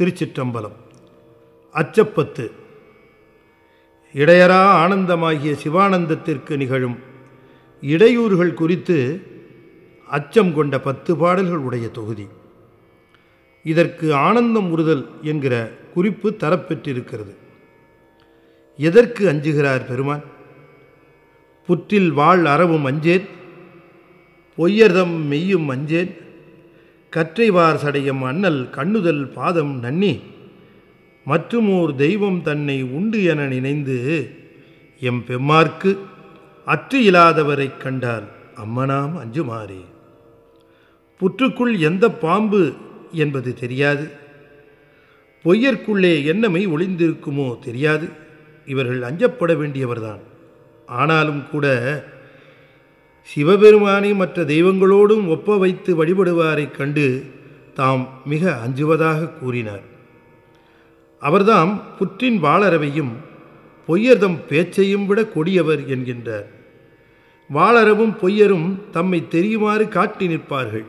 திருச்சிற்றம்பலம். அச்சப்பத்து. இடையரா ஆனந்தமாகிய சிவானந்தத்திற்கு நிகழும் இடையூறுகள் குறித்து அச்சம் கொண்ட பத்து பாடல்கள் உடைய தொகுதி. இதற்கு ஆனந்தம் உறுதல் என்கிற குறிப்பு தரப்பெற்றிருக்கிறது. எதற்கு அஞ்சுகிறார் பெருமான்? புற்றில் வாழ் அறவும் அஞ்சேன் பொய்யர்தம் மெய்யும் அஞ்சேன் கற்றைவார் சடையம் அண்ணல் கண்ணுதல் பாதம் நன்னி மற்றுமோர் தெய்வம் தன்னை உண்டு என நினைந்து எம் பெம்மார்க்கு அற்று இல்லாதவரைக் கண்டால் அம்மனாம் அஞ்சுமாறே. புற்றுக்குள் எந்த பாம்பு என்பது தெரியாது. பொய்யற்குள்ளே என்னமை ஒளிந்திருக்குமோ தெரியாது. இவர்கள் அஞ்சப்பட வேண்டியவர்தான். ஆனாலும் கூட சிவபெருமானை மற்ற தெய்வங்களோடும் ஒப்ப வைத்து வழிபடுவாரைக் கண்டு தாம் மிக அஞ்சுவதாக கூறினார். அவர்தாம் புற்றின் வாளரவையும் பொய்யர்தம் பேச்சையும் விட கொடியவர் என்கின்றார். வாளரவும் பொய்யரும் தம்மை தெரியுமாறு காட்டி நிற்பார்கள்.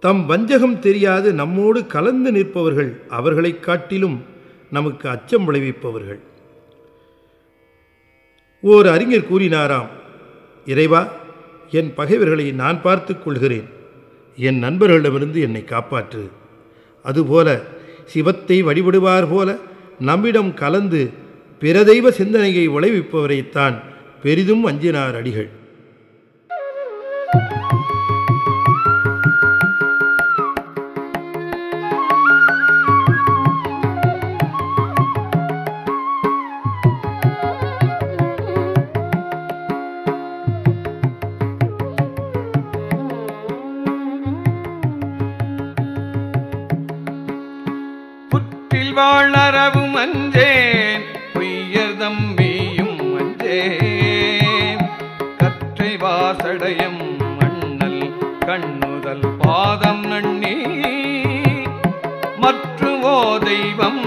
தம் வஞ்சகம் தெரியாது நம்மோடு கலந்து நிற்பவர்கள் அவர்களைக் காட்டிலும் நமக்கு அச்சம் விளைவிப்பவர்கள். ஓர் அறிஞர் கூறினாராம் இறைவா என் பகைவர்களை நான் பார்த்துக் கொள்கிறேன். என் நண்பர்களிடமிருந்து என்னை காப்பாற்று. அதுபோல சிவத்தை வழிபடுவார் போல நம்மிடம் கலந்து பிரதெய்வ சிந்தனையை விளைவிப்பவரைத்தான் பெரிதும் அஞ்சினார் அடிகள். புற்றில் வாழறவும் அஞ்சேன் பொய்யர்தம் தம்பியும் அஞ்சேன். கற்றை வாசடையம் மண்ணல் கண்ணுதல் பாதம் நண்ணி மற்றுவோ தெய்வம்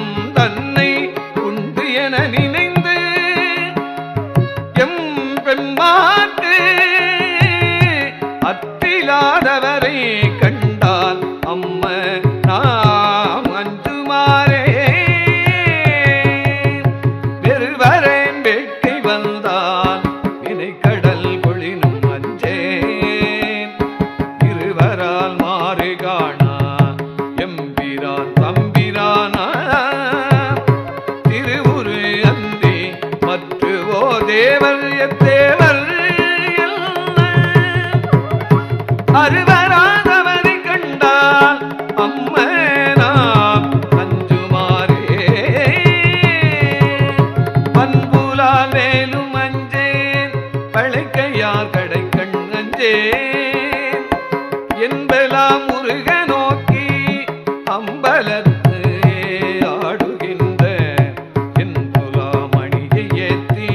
கடை கண்ணஞ்சே என்பலாம் முருக நோக்கி அம்பலத்து ஆடுகின்ற என்புலாம் அணியை ஏற்றி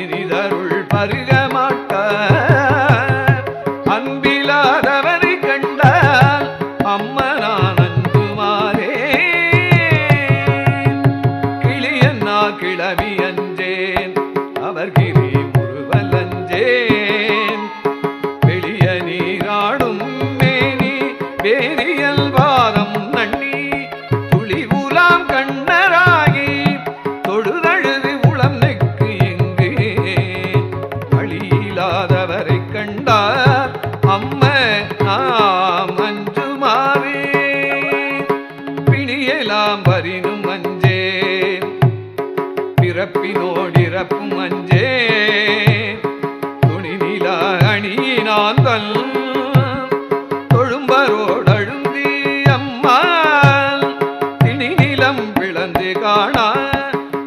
இனிதருள் பருக மாட்டார் அன்பிலாதவரை கண்டால் அம்மனான் கிளியன்னா கிளவி அஞ்சேன் அவர் திணி விளந்து பிளந்து காணா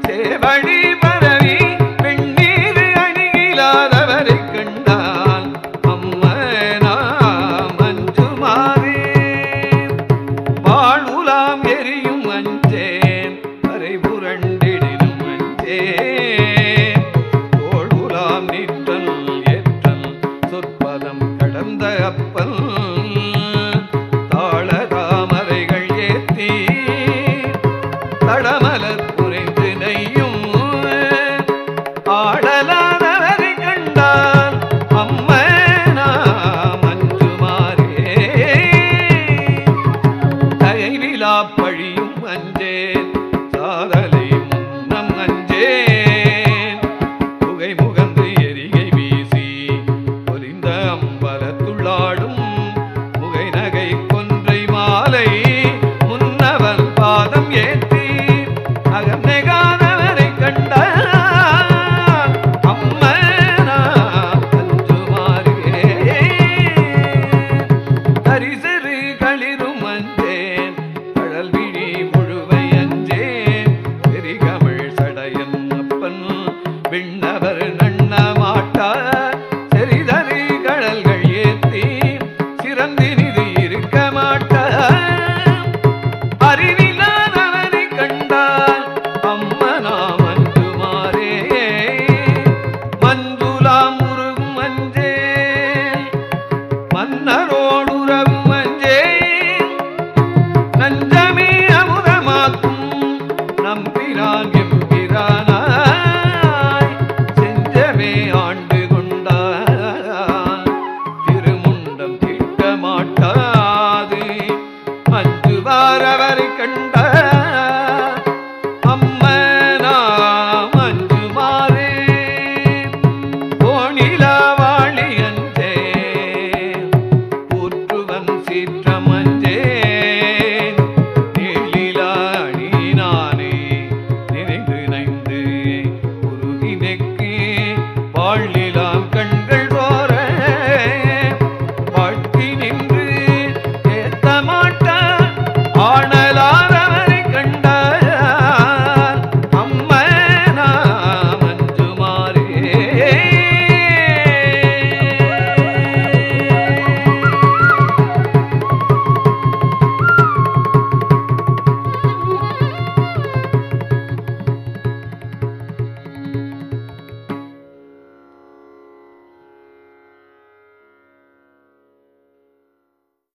சேவடி பரவி வெண்ணீர் அணியிலாதவரை கண்டால் அம்மனாம் அஞ்சுமாறே. வாழ்வுலாம் எரியும் அஞ்சே